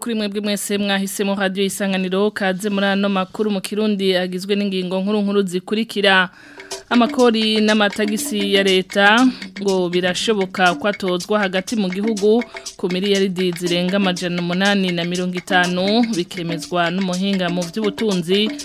kuri mwebwe mwese mwahisemo radio isanganiro kaze muri ano makuru mu kirundi agizwe n'ingingo nkuru nkuru zikurikira amakori n'amatagisi ya leta ngo birashoboka kwatozwa hagati mu gihugu ku miliyari zirenga amajana umunani na mirongo itanu bikemezwa n'umuhinga mu by'ubutunzi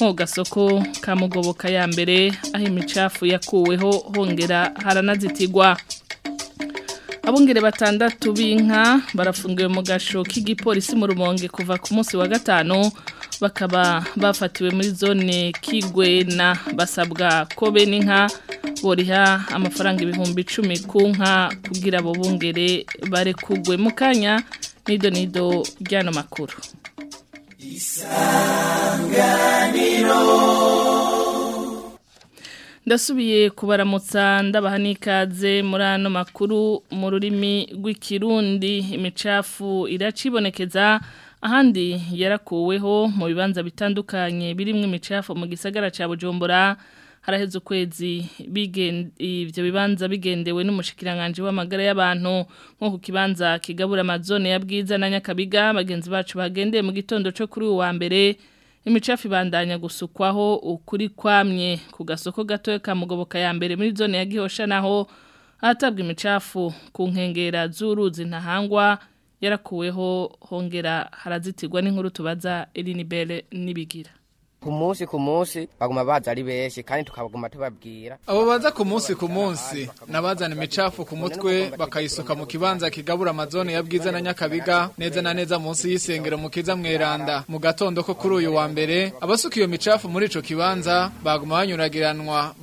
mu gasoko ka mugoboka ya mbere aho imicafu yakuweho hongera haranazitigwa abungere batandatu b'inka barafungwe mu gasho k'igipolisi mu rumonge kuva ku munsi wa gatanu bakaba bafatiwe muri zone na basabwa ko bene inka boriha amafaranga ibihumbi icumi ku nka kugira abo bungere barekugwe mukanya nido nido ry'ano makuru isanganiro ndasubiye kubaramutsa ndabaha n'ikaze muri ano makuru mu rurimi rw'ikirundi imicafu iracibonekeza ahandi yarakuweho mu bibanza bitandukanye birimo imicafu mu gisagara cya bujumbura haraheze ukwezi ibyo bibanza bigendewe n'umushikiranganji w'amagara y'abantu nko ku kibanza kigabura amazone yabwiza na nyakabiga bagenzi bacu bagendeye mu gitondo cyo kuri uwa mbere imicafu ibandanya gusukwaho ukuri kwamye ku gasoko gatoya ka mugoboka ya mbere muri zone ya gihosha naho ahatabwa imicafu ku nkengera z'uruzi ntahangwa yarakuweho hongera harazitirwa n'inkuru tubaza Eline Belle nibigira ku munsi baguma baza ari benshi kandi tukabaguma tubabwira abo baza ku munsi ku munsi nabazana imicafu ku mutwe bakayisuka mu kibanza kigabura amazone ya bwiza na nyakabiga neza na neza munsi y'isengero Mukiza kiza mweranda mu gatondo ko kuri uyu wa mbere abasuka iyo micafu muri ico kibanza baguma banyuragiranwa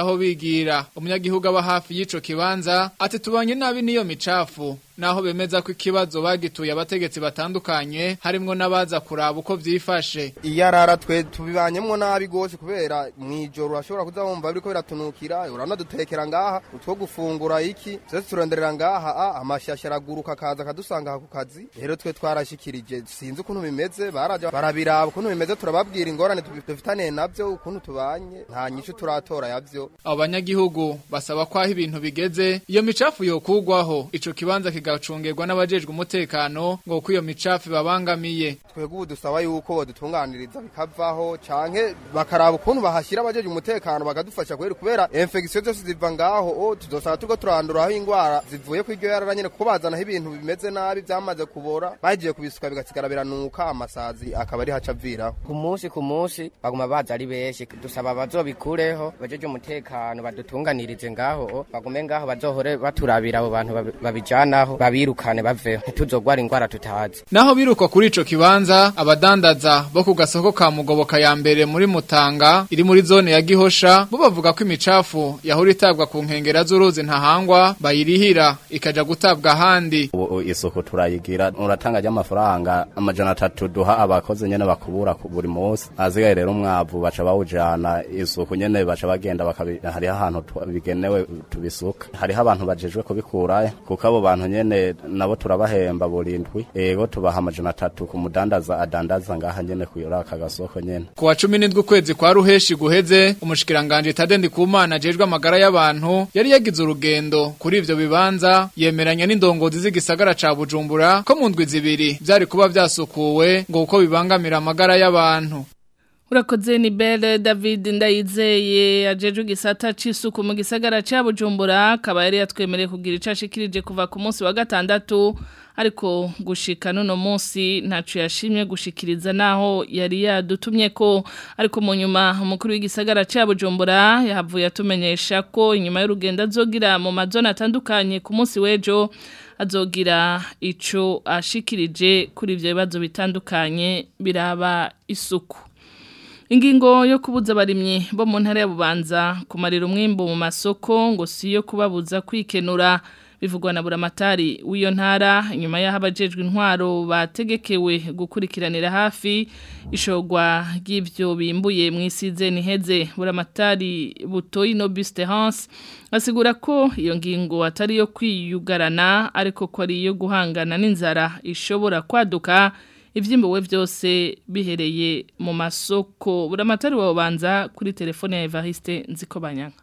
aho bigira umunyagihugu aba hafi y'ico kibanza ati tubanye nabi n'iyo micafu naho bemeza ko ikibazo bagituye abategetsi batandukanye harimo n'abaza kuraba uko byifashe iyo arara twe tubibanyemo nabi rwose kubera mu ijoro urashobora kuza wumva biriko biratunukira uranadutekera ngaha utwo gufungura iki byose turonderera ngaha amashyashi araguruka akaza akadusanga ku kazi rero twe twarashyikirije sinzi ukuntu bimeze barajya barabiraba ukuntu bimeze turababwira ingorane dufitaniye nabyo ukuntu tubanye nta nyinshi turatora yabyo abo banyagihugu basaba kwaho ibintu bigeze iyo micafu yo kugwaho ico kibanza zigacungirwa n'abajejwe umutekano ngo kuko iyo micafu babangamiye twebwe dusaba yuko badutunganiriza bikavaho canke bakaraba ukuntu bahashyira abajeje umutekano bakadufasha kubera kubera infection zose ziva ngaho o tuzosaba tuko turanduraho ingwara zivuye kwiryo yarara yararanye kuko bazanaho ibintu bimeze nabi byamaze kubora bagiye kubisuka bigasigara biranuka amasazi akaba ari haca ku munsi ku munsi baguma baza ari benshi dusaba bazobikureho bajeje umutekano badutunganirize ngaho bagume ngaho bazohore baturabira abo bantu babijanaho babaho babirukane baveho ntituzogwara ingwara tutazi naho biruko kuri ico kibanza abadandaza bo ku gasoko ka mugoboka ya mbere muri mutanga iri muri zone ya gihosha bo bavuga ko imicafu yahora itabwa ku nkengera z'uruzi ntahangwa bayirihira ikaja gutabwa ahandi isuku turayigira uratanga ry'amafaranga amajana atatu duha abakozi nyene bakubura buri munsi azigaye rero umwavu baca bawujana isuku nyene baca bagenda bakabi hariho ahantu bigenewe tubisuka hariho abantu bajejwe kubikura kuko abo bantu nyene nyene nabo turabahemba burindwi ego tubaha amajana atatu ku mudandaza adandaza ngaha nyene kuyora aka gasoko nyene ku wa cumi 17 ukwezi kwa ruheshi guheze umushikiranganje Tadendi Kumana ajejwe amagara y'abantu yari yagize urugendo kuri ivyo bibanza yemeranya n'indongozi z'igisagara ca Bujumbura ko mu ndwi zibiri byari kuba byasukuwe ngo uko bibangamira amagara y'abantu urakoze ni belle david ndayizeye ajeje igisata cy'isuku mu gisagara cya bujumbura akaba yari yatwemereye kugira icyo ashikirije kuva ku munsi wa gatandatu ariko gushika n'uno munsi ntacyo yashimye gushikiriza naho yari yadutumye ko ariko mu nyuma umukuru w'igisagara cya bujumbura yavuye atumenyesha ko inyuma y'urugendo azogira mu mazone atandukanye ku munsi w'ejo azogira icyo ashikirije kuri ibyo bibazo bitandukanye biraba isuku ingingo yo kubuza abarimyi bo mu ntara ya bubanza kumarira umwimbo mu masoko ngo si iyo kubabuza kwikenura bivugwa na buramatari w'iyo ntara nyuma y'aho abajejwe intwaro bategekewe gukurikiranira hafi ishogwa ry'ibyo bimbuye mu isize Heze buramatari butoyi no Hans asigura ko iyo ngingo atari yo kwiyugarana ariko ko ari yo guhangana n'inzara ishobora kwaduka ibyimbowe byose bihereye mu masoko buramatari wabanza kuri telefone ya Evariste Nzikobanyanga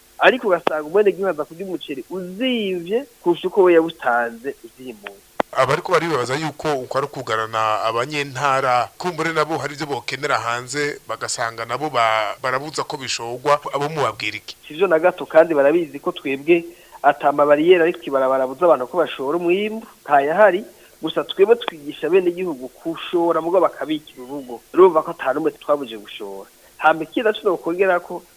ariko ugasanga umwene gihaza kurya umuceri uzibye kurusha uko we yawutanze uzimuye abariko baribaza yuko uko ari kugarana abanyentara kumbure nabo hari ibyo bokenera hanze bagasanga nabo barabuza ko bishogwa abo mubabwira iki sivyo na gato kandi barabizi ko twebwe atama bariyeri ariko ibarabara buza abantu ko bashora umwimbu ntayahari gusa twebwe twigisha bene igihugu kushora mugo bakabikira urugo urumva ko nta umwe twabuje gushora hamba ikintu ashobora kongera ko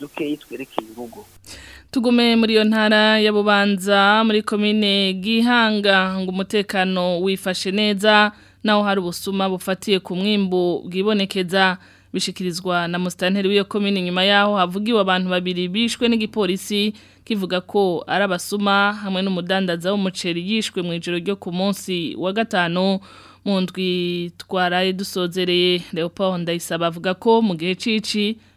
dukeyi twerekeye urugo tugume muri iyo ntara ya bubanza muri komine gihanga ngo umutekano wifashe neza naho hari ubusuma bufatiye ku mwimbu bwibonekeza bishikirizwa na musitanteri w'iyo komine nyuma yaho havugiwe abantu babiri bishwe n'igipolisi kivuga ko arabasuma abasuma hamwe n'umudandaza w'umuceri yishwe mu ijoro ryo ku munsi wa gatanu mu ndwi twaraye dusozereye Leopold Ndayisaba avuga ko mu gihe cici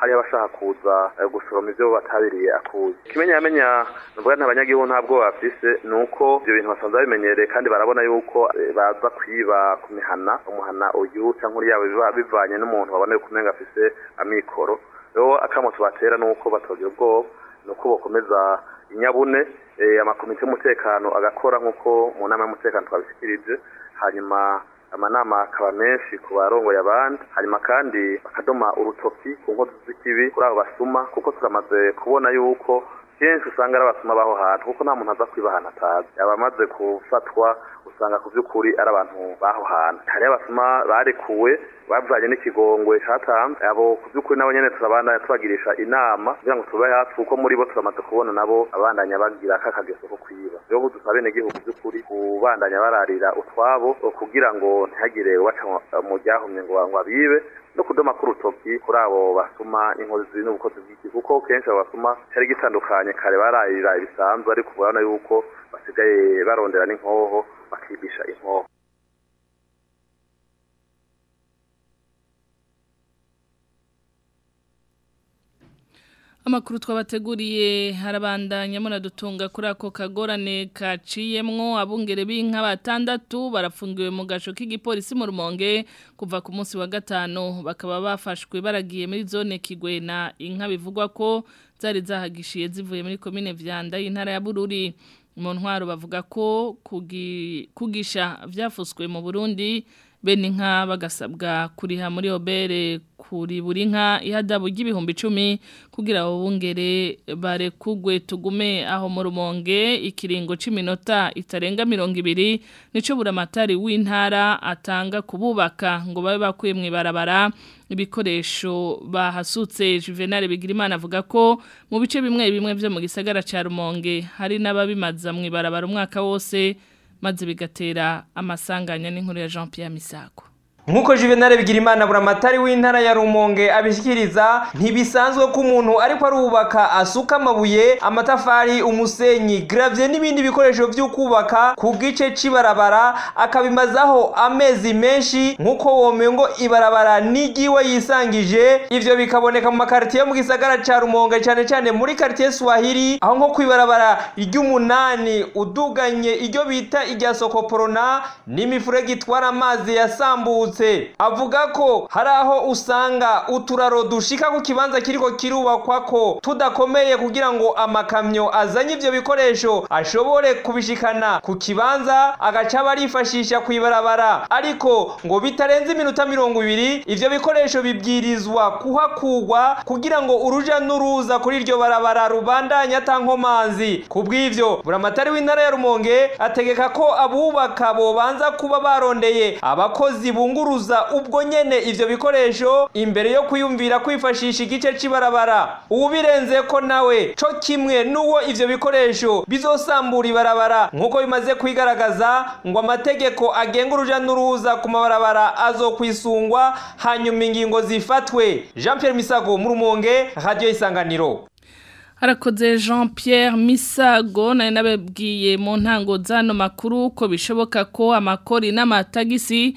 hari abashaka kuza eh, gusoroma ibyo batabiriye akuzi kimenya yamenya nubwo nta ntabwo bafise ni uko ibyo bintu basanze babimenyereye kandi barabona yuko eh, baza kwiba ku mihana umuhana uyu cyangwa uriya bivanye n'umuntu babona yuko umenga afise amikoro rero akamoto batera ni uko batagira ubwoba ni uko bakomeza inyabune eh, amakomite y'umutekano agakora nk'uko mu nama y'umutekano twabishyikirije hanyuma amanama akaba menshi ku barongoye abandi hanyuma kandi bakadoma urutoki ku nkozi z'ikibi kuri abo basuma kuko turamaze kubona yuko kenshi usanga ari abasuma b'aho hantu kuko nta muntu aza kwibahana atazi abamaze gufatwa usanga ku by'ukuri ari abantu baho hantu hari abasoma barekuwe bavanye n'ikigongwe cyatanze abo ku by'ukuri nabo nyine turabandanya tubagirisha inama kugira ngo tubabe hafi kuko muri bo turamaze kubona nabo abandanya bagira akakageso ko kwiba rero dusaba igihugu by'ukuri kubandanya bararira utwabo kugira ngo ntihagire ubaca mu ryahumye ngo babibe no kudoma ku rutoki kuri abo basuma inkozi n'ubukozi bw'iki kuko kenshi abo basuma cyari gitandukanye kare bararira ibisanzwe ariko urabona yuko basigaye barondera n'inkoho bakibisha inkoho amakuru twabateguriye harabandanya munadutunga kuri ako kagorane kaciyemwo abungere b'inka batandatu barafungiwe mu gasho k'igipolisi mu rumonge kuva ku munsi wa gatanu bakaba bafashwe baragiye muri zone kigwena inka bivugwa ko zari zahagishiye zivuye muri komine vyanda y'intara ya Bururi mu bavuga ko kugisha byavuzwe mu burundi bene inka bagasabwa kuriha muri obere kuri buri nka ihadabu ry'ibihumbi icumi kugira ngo bungere barekugwe tugume aho murumonge rumonge ikiringo cy'iminota itarenga mirongo ibiri nicyo buri amatari w'intara atanga kububaka ngo babe bakuye mu ibikoresho bahasutse juvenal bigirimana avuga ko mu bice bimwe bimwe byo mu gisagara cya rumonge hari n'ababimaza mu ibarabara umwaka wose maze bigatera amasanganya n'inkuru ya Jean Pierre Misako. nk'uko juvenal bigirimana buramatari w'intara ya rumonge abishyikiriza ntibisanzwe ko umuntu ariko arubaka asuka amabuye amatafari umusenyi gravye n'ibindi bikoresho by'ukubaka ku gice c'ibarabara akabimazaho amezi menshi nk'uko womengo ibarabara n'igiwe yisangije ibyo bikaboneka mu makartiye mu gisagara ca rumonge cyane cane muri kartiye swahili aho nko kwibarabara ry'umunani uduganye iryo bita irya porona n'imifurege itwara amazi yasambutse yagarutse avuga ko hari aho usanga uturaro dushika ku kibanza kiriko kirubakwa ko tudakomeye kugira ngo amakamyo azanye ibyo bikoresho ashobore kubishikana ku kibanza agaca barifashisha ibarabara ariko ngo bitarenze iminota mirongo ibiri ibyo bikoresho bibwirizwa kuhakugwa kugira ngo uruja n'uruza kuri iryo barabara rubandanye atankomanzi ku bw'ivyo buramatari w'intara ya rumonge ategeka ko abubaka bobanza kuba barondeye abakozi bungura gucuruza ubwo nyene ivyo bikoresho imbere yo kuyumvira kwifashisha igice c'ibarabara ubirenze ko nawe co kimwe n'uwo ivyo bikoresho bizosambura ibarabara nk'uko bimaze kwigaragaza ngo amategeko agenga uruja n'uruza ku mabarabara azokwisungwa hanyuma ingingo zifatwe jean pierre misago mu rumonge radio isanganiro harakoze jean Pierre misago nawe nababwiye mu ntango z'ano makuru ko bishoboka ko amakori n'amatagisi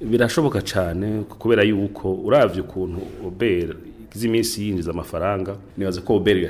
birashoboka cyane kubera yuko urabye ukuntu obera z'iminsi yinjiza amafaranga nibaza ko obera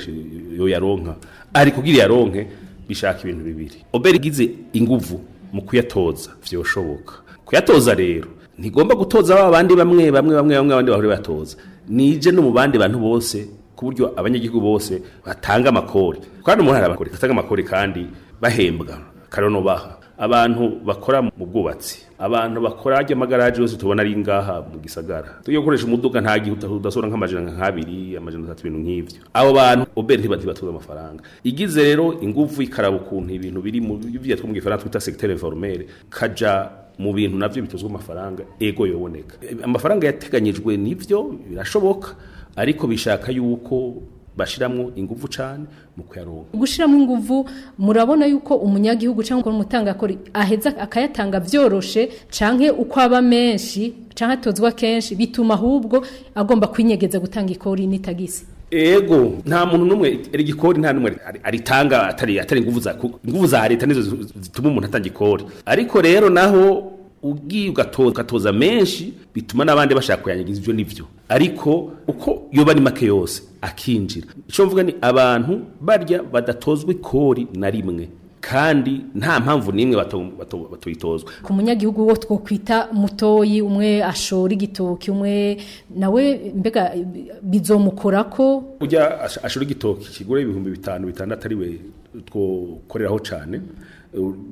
iyo yaronka ari kugira yaronke bishaka ibintu bibiri obera igize inguvu mu kuyatoza byoshoboka kuyatoza rero ntigomba gutoza ba bandi bamwe bamwe bamwe bamwe abandi bahora batoza nije no mu bandi bantu bose ku buryo abanyagihugu bose batanga amakori kandi umuntu hari amakori atanga amakori kandi bahembwa karano baha abantu bakora mu bwubatsi abantu bakora ajya amagaraje yose tubona ari ngaha mu gisagara tugiye gukoresha umuduga nta gihe udasora nk'amajana habiri, amajana atatu ibintu nk'ibyo abo bantu obere ntibatuza amafaranga igize rero ingufu ikaraba ukuntu ibintu biri mu byo mu gifaransa twita secteur informel kaja mu bintu nabyo bitozwa amafaranga ego yoboneka amafaranga yateganyijwe nibyo birashoboka ariko bishaka yuko bashiramo ingufu cyane mu kuyaronka gushiramo ingufu murabona yuko umunyagihugu cyangwa umutangakori aheza akayatanga byoroshe canke uko aba menshi canke atozwa kenshi bituma ahubwo agomba kwinyegeza gutanga ikori n'itagisi ego nta muntu n'umwe igikori nta n'umwe aritanga atari atari ingufu za ingufu za leta nizo zituma umuntu atanga ikori ariko rero naho ubwiye ugatoza menshi bituma n'abandi bashaka kuyanyagiza ibyo n'ibyo ariko uko yoba ni make yose akinjira icyo mvuga ni abantu barya badatozwa ikori na rimwe kandi nta mpamvu n'imwe batuyitozwa ku munyagihugu wo twokwita mutoyi umwe ashora igitoki umwe nawe mbega bizomukora ko ujya ashora igitoki kigura ibihumbi bitanu bitandatu ari we twokoreraho cyane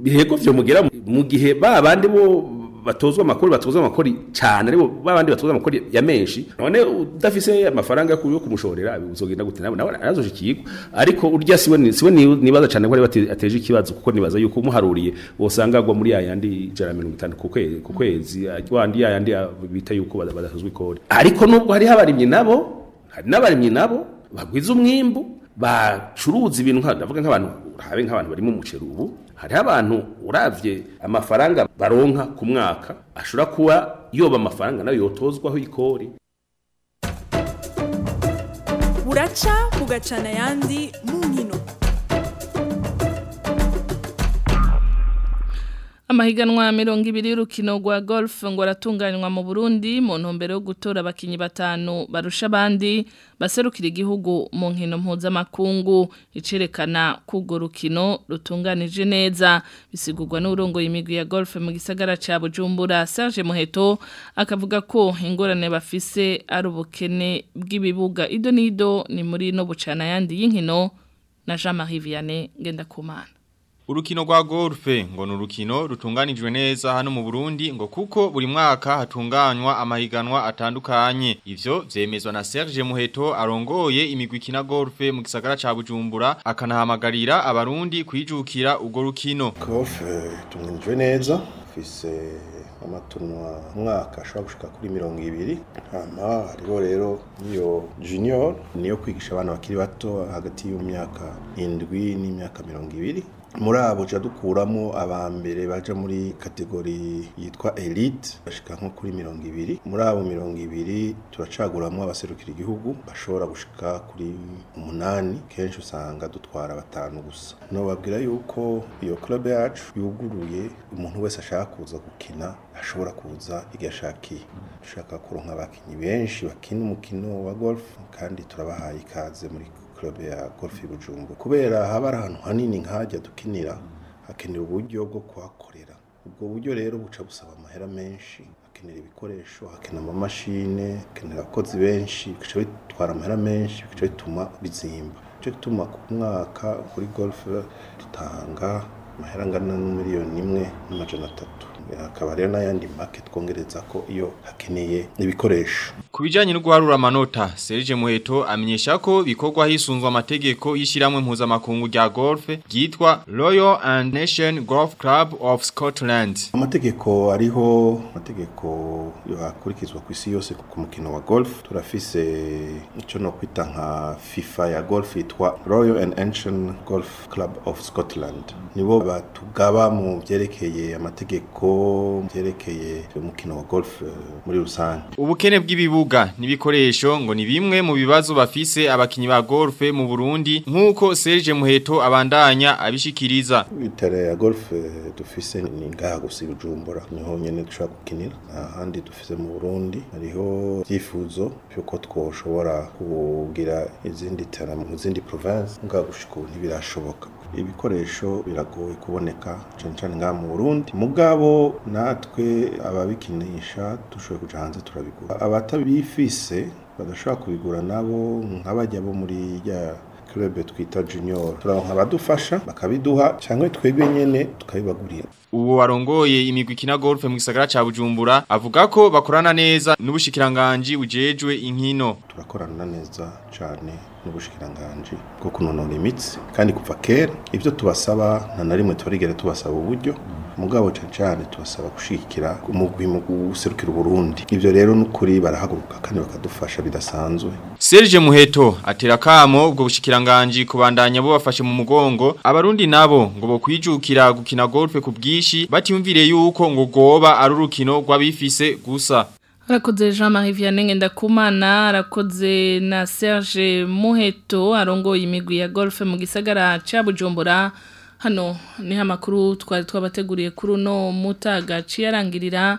bihego byo mugera mu gihe ba bandi bo batozwa amakori batozwa amakori cyane ariko babandi batozwa amakori ya menshi none udafise amafaranga yo kumushorera uzogenda gute nawe nawe arazoje ikiyiko ariko urya siwe siwe nibaza cyane ko ari ateje ikibazo kuko nibaza yuko umuharuriye wosanga agwa muri yayandi ijana mirongo itanu ku kwezi ku kwezi wandi yayandi bita yuko badatozwa ikori ariko nubwo hari abarimyi nabo hari n'abarimyi nabo bagwiza umwimbu bacuruza ibintu ndavuga nk'abantu habe nk'abantu barimo umuceri ubu hariho abantu urabye amafaranga baronka ku mwaka ashobora kuba yoba amafaranga nayo yotozwaho ikori buraca bugacana ayandi mu nkino amahiganwa mirongo ibiri y'urukino rwa golf ngo aratunganywa mu burundi mu ntumbero yo gutora abakinnyi batanu barusha abandi baserukira igihugu mu nkino mpuzamakungu icerekana ko urwo rukino rutunganije neza bisigurwa n'urongoye imigwi ya golf mu gisagara cya bujumbura serge muheto akavuga ko ingorane bafise ari ubukene bw'ibibuga ido n'ido ni muri no bucana yandi y'inkino na jean marie vianney kumana urukino rwa golfe ngo ni urukino rutunganijwe neza hano mu Burundi ngo kuko buri mwaka hatunganywa amahiganwa atandukanye ivyo vyemezwa na Serge Muheto arongoye imigwi kina golfe mu gisagara ca Bujumbura akanahamagarira abarundi kwijukira urwo rukino golfe eh, tunganijwe neza fise amatunwa mwaka ashobora gushika kuri mirongo ibiri hama hariho rero iyo junior niyo kwigisha abana bakiri bato hagati y'imyaka indwi n'imyaka mirongo ibiri muri abo tujya dukuramo aba mbere baja muri kategori yitwa elite bashika nko kuri mirongo ibiri muri abo mirongo ibiri turacaguramo abaserukira igihugu bashobora gushika kuri umunani kenshi usanga dutwara batanu gusa nobabwira yuko iyo club yacu yuguruye umuntu wese ashaka kuza gukina ashobora kuza igihe ashakiye dushaka kuronka abakinyi benshi bakina umukino wa golf kandi turabahaye ikaze muri club ya golf y'ubujumbura kubera haba ari ahantu hanini nk'ahajya dukinira hakenera uburyo bwo kuhakorera ubwo buryo rero buca busaba amahera menshi hakenera ibikoresho hakenera amamashine hakenera abakozi benshi bigaca bitwara amahera menshi bigaca bituma bizimba nicyo gituma ku mwaka kuri golf dutanga amahera angana na miliyoni imwe n'amajana atatu Eh, hakaba rero n'ayandi make twongereza ko iyo hakeneye ibikoresho ku bijyanye no guharura amanota serge muheto amenyesha ko bikorwa hisunzwe amategeko y'ishyirahamwe mpuzamakungu rya golfe ryitwa royal and nation golf club of scotland amategeko ariho amategeko yakurikizwa ku isi yose ku mukino wa golf turafise icyo no kwita nka fifa ya golf yitwa royal and ancient golf club of scotland nibo batugaba mu byerekeye amategeko byerekeye umukino wa golf eh, muri rusange ubukene bw'ibibuga n'ibikoresho ngo ni bimwe mu bibazo bafise abakinnyi ba golf mu Burundi nkuko Serge Muheto abandanya abishikiriza itare ya golf eh, dufise ni ngaha gusa ibujumbura niho nyene dushobora gukinira ahandi dufise mu Burundi hariho byifuzo byuko twoshobora kugira izindi tara mu zindi province ngaha gushika ntibirashoboka ibikoresho biragoye kuboneka cyane cyane ngaha mu Burundi mugabo natwe ababikinisha dushoboye kuja hanze turabigura abatabifise badashobora kubigura nabo nk'abajya bo muri club twita junior turonka abadufasha bakabiduha cyangwa twebwe nyene tukabibagurira uwo warongoye imigwi kina golf mu gisagara ca Bujumbura avuga ko bakorana neza n’ubushikiranganji ujejwe inkino turakorana neza cyane n’ubushikiranganji bwo kunonora imitsi kandi kuva kera ibyo tubasaba nta na rimwe turigere tubasaba uburyo mugabo cyane cyane tubasaba gushyigikira umugwi mu guserukira uburundi ibyo rero n’ukuri barahaguruka kandi bakadufasha bidasanzwe serge muheto atera akamo ubwo bushikiranganji kubandanya bubafashe mu mugongo abarundi nabo ngo bokwijukira gukina golfe ku bwinshi batiyumvire yuko ngo goba ari urukino rw'abifise gusa arakoze jean marie vianney ngendakumana arakoze na serge muheto arongoye imigwi ya golfe mu gisagara cya bujumbura hano ni hamakuru twari twabateguriye kuri uno mutaga yarangirira